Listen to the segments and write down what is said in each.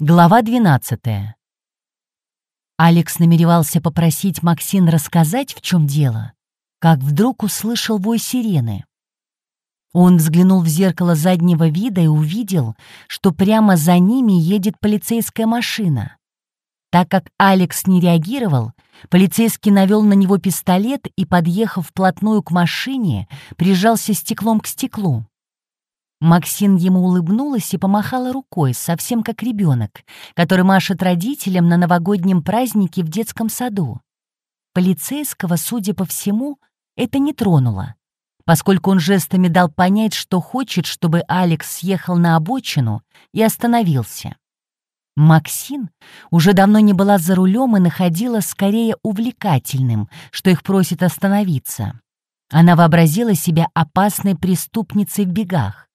Глава 12. Алекс намеревался попросить Максин рассказать, в чем дело, как вдруг услышал вой сирены. Он взглянул в зеркало заднего вида и увидел, что прямо за ними едет полицейская машина. Так как Алекс не реагировал, полицейский навел на него пистолет и, подъехав вплотную к машине, прижался стеклом к стеклу. Максин ему улыбнулась и помахала рукой, совсем как ребенок, который машет родителям на новогоднем празднике в детском саду. Полицейского, судя по всему, это не тронуло, поскольку он жестами дал понять, что хочет, чтобы Алекс съехал на обочину и остановился. Максин уже давно не была за рулем и находила скорее увлекательным, что их просит остановиться. Она вообразила себя опасной преступницей в бегах.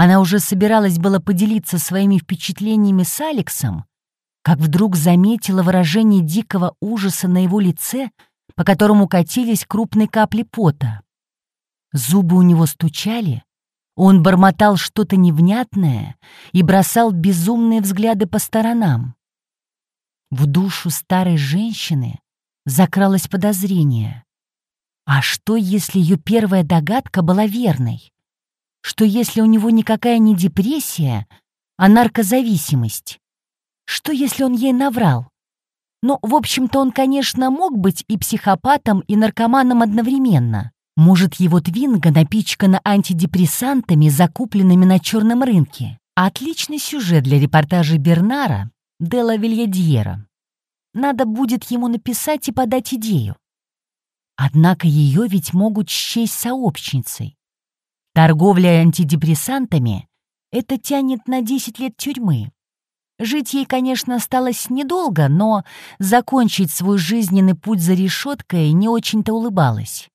Она уже собиралась было поделиться своими впечатлениями с Алексом, как вдруг заметила выражение дикого ужаса на его лице, по которому катились крупные капли пота. Зубы у него стучали, он бормотал что-то невнятное и бросал безумные взгляды по сторонам. В душу старой женщины закралось подозрение. А что, если ее первая догадка была верной? Что если у него никакая не депрессия, а наркозависимость? Что если он ей наврал? Ну, в общем-то, он, конечно, мог быть и психопатом, и наркоманом одновременно. Может, его твинга напичкана антидепрессантами, закупленными на черном рынке. Отличный сюжет для репортажа Бернара Делла Вильядьера. Надо будет ему написать и подать идею. Однако ее ведь могут счесть сообщницей. Торговля антидепрессантами — это тянет на 10 лет тюрьмы. Жить ей, конечно, осталось недолго, но закончить свой жизненный путь за решеткой не очень-то улыбалась.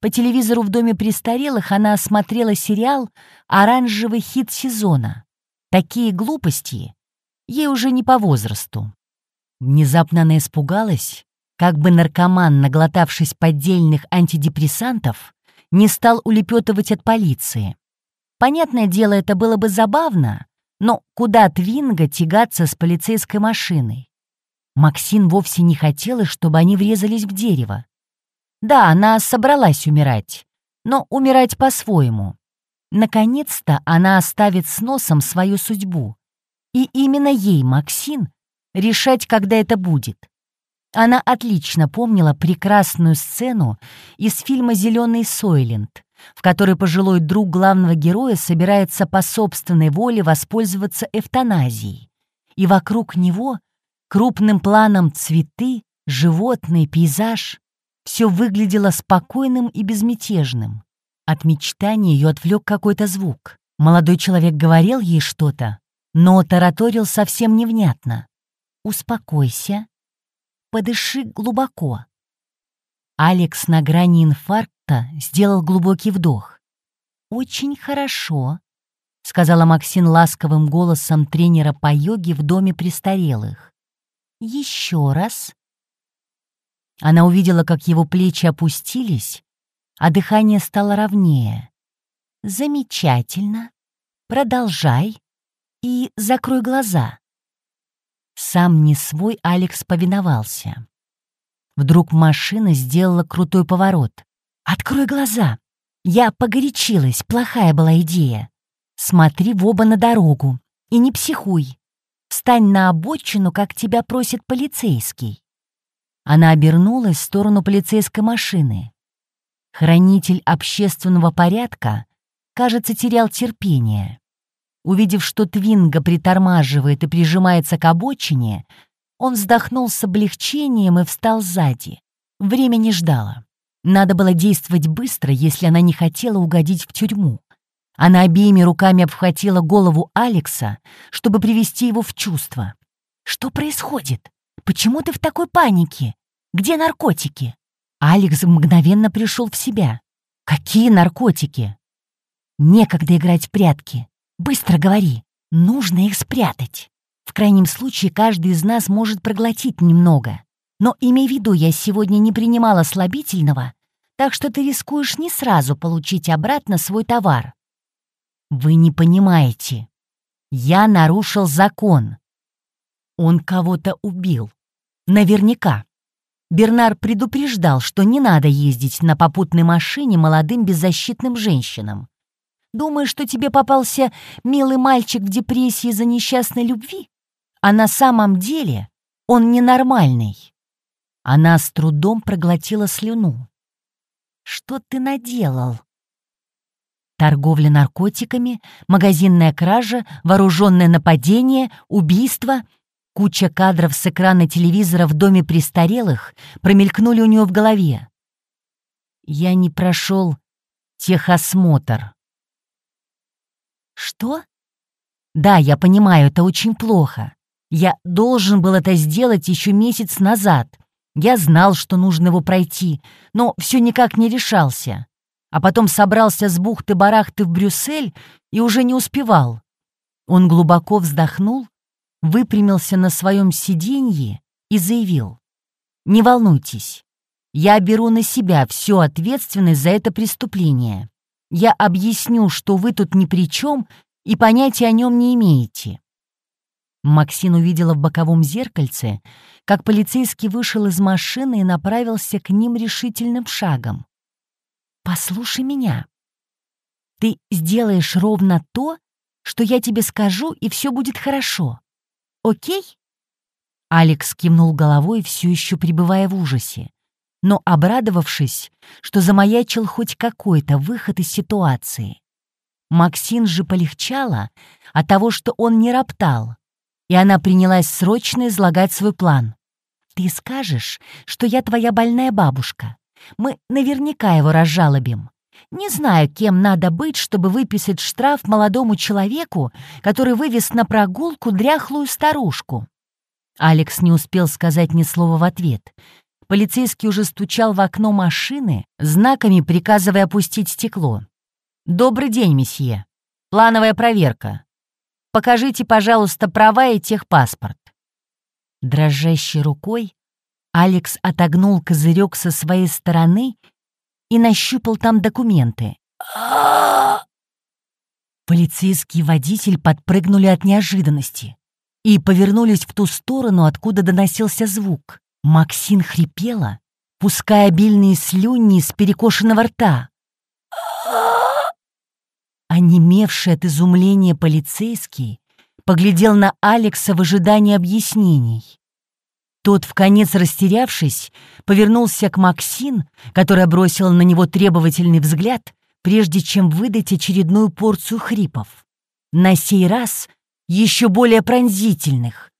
По телевизору в доме престарелых она смотрела сериал «Оранжевый хит сезона». Такие глупости ей уже не по возрасту. Внезапно она испугалась, как бы наркоман, наглотавшись поддельных антидепрессантов, не стал улепетывать от полиции. Понятное дело, это было бы забавно, но куда Твинга тягаться с полицейской машиной? Максин вовсе не хотела, чтобы они врезались в дерево. Да, она собралась умирать, но умирать по-своему. Наконец-то она оставит с носом свою судьбу. И именно ей, Максин, решать, когда это будет. Она отлично помнила прекрасную сцену из фильма «Зеленый Сойленд», в которой пожилой друг главного героя собирается по собственной воле воспользоваться эвтаназией. И вокруг него крупным планом цветы, животные, пейзаж. Все выглядело спокойным и безмятежным. От мечтания ее отвлек какой-то звук. Молодой человек говорил ей что-то, но тараторил совсем невнятно. «Успокойся, подыши глубоко». Алекс на грани инфаркта сделал глубокий вдох. «Очень хорошо», — сказала Максин ласковым голосом тренера по йоге в доме престарелых. «Еще раз». Она увидела, как его плечи опустились, а дыхание стало ровнее. «Замечательно. Продолжай и закрой глаза». Сам не свой Алекс повиновался. Вдруг машина сделала крутой поворот. «Открой глаза! Я погорячилась, плохая была идея. Смотри в оба на дорогу и не психуй. Встань на обочину, как тебя просит полицейский». Она обернулась в сторону полицейской машины. Хранитель общественного порядка, кажется, терял терпение. Увидев, что Твинга притормаживает и прижимается к обочине, он вздохнул с облегчением и встал сзади. Время не ждало. Надо было действовать быстро, если она не хотела угодить в тюрьму. Она обеими руками обхватила голову Алекса, чтобы привести его в чувство. «Что происходит? Почему ты в такой панике? Где наркотики?» Алекс мгновенно пришел в себя. «Какие наркотики?» «Некогда играть в прятки. Быстро говори. Нужно их спрятать. В крайнем случае, каждый из нас может проглотить немного. Но имей в виду, я сегодня не принимала слабительного, так что ты рискуешь не сразу получить обратно свой товар. Вы не понимаете. Я нарушил закон. Он кого-то убил. Наверняка. Бернар предупреждал, что не надо ездить на попутной машине молодым беззащитным женщинам. Думаешь, что тебе попался милый мальчик в депрессии за несчастной любви? А на самом деле он ненормальный. Она с трудом проглотила слюну. Что ты наделал? Торговля наркотиками, магазинная кража, вооруженное нападение, убийство. Куча кадров с экрана телевизора в доме престарелых промелькнули у нее в голове. Я не прошел техосмотр. Что? Да, я понимаю, это очень плохо. Я должен был это сделать еще месяц назад. Я знал, что нужно его пройти, но все никак не решался а потом собрался с бухты-барахты в Брюссель и уже не успевал. Он глубоко вздохнул, выпрямился на своем сиденье и заявил. «Не волнуйтесь, я беру на себя всю ответственность за это преступление. Я объясню, что вы тут ни при чем и понятия о нем не имеете». Максин увидела в боковом зеркальце, как полицейский вышел из машины и направился к ним решительным шагом. Послушай меня. Ты сделаешь ровно то, что я тебе скажу, и все будет хорошо. Окей?» Алекс кивнул головой, все еще пребывая в ужасе, но обрадовавшись, что замаячил хоть какой-то выход из ситуации. Максин же полегчала от того, что он не роптал, и она принялась срочно излагать свой план. «Ты скажешь, что я твоя больная бабушка, мы наверняка его разжалобим. Не знаю, кем надо быть, чтобы выписать штраф молодому человеку, который вывез на прогулку дряхлую старушку. Алекс не успел сказать ни слова в ответ. Полицейский уже стучал в окно машины, знаками приказывая опустить стекло. «Добрый день, месье. Плановая проверка. Покажите, пожалуйста, права и техпаспорт». Дрожащей рукой Алекс отогнул козырек со своей стороны и нащупал там документы. Полицейский водитель подпрыгнули от неожиданности и повернулись в ту сторону, откуда доносился звук. Максин хрипела, пуская обильные слюни из перекошенного рта. Онемевший от изумления полицейский поглядел на Алекса в ожидании объяснений. Тот, в конец растерявшись, повернулся к Максин, которая бросила на него требовательный взгляд, прежде чем выдать очередную порцию хрипов. На сей раз еще более пронзительных.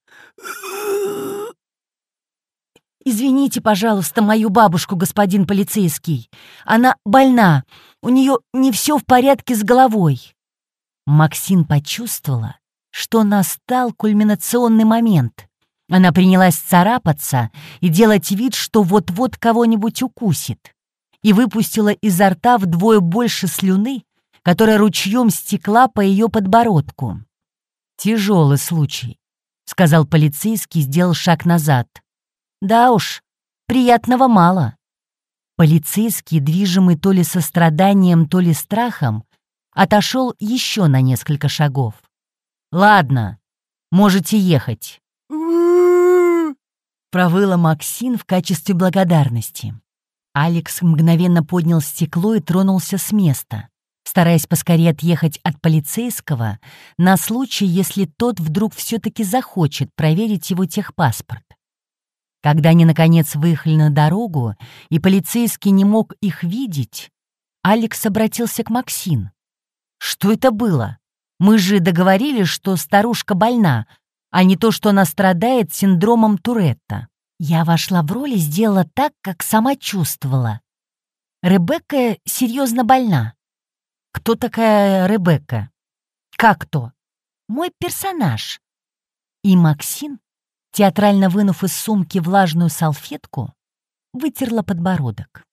«Извините, пожалуйста, мою бабушку, господин полицейский. Она больна, у нее не все в порядке с головой». Максин почувствовала, что настал кульминационный момент — она принялась царапаться и делать вид, что вот-вот кого-нибудь укусит, и выпустила изо рта вдвое больше слюны, которая ручьем стекла по ее подбородку. «Тяжелый случай», — сказал полицейский, сделал шаг назад. «Да уж, приятного мало». Полицейский, движимый то ли состраданием, то ли страхом, отошел еще на несколько шагов. «Ладно, можете ехать» провыла Максин в качестве благодарности. Алекс мгновенно поднял стекло и тронулся с места, стараясь поскорее отъехать от полицейского на случай, если тот вдруг все-таки захочет проверить его техпаспорт. Когда они, наконец, выехали на дорогу, и полицейский не мог их видеть, Алекс обратился к Максин. «Что это было? Мы же договорились, что старушка больна, а не то, что она страдает синдромом Туретта. Я вошла в роль и сделала так, как сама чувствовала. Ребекка серьезно больна. Кто такая Ребекка? Как то? Мой персонаж. И Максин, театрально вынув из сумки влажную салфетку, вытерла подбородок.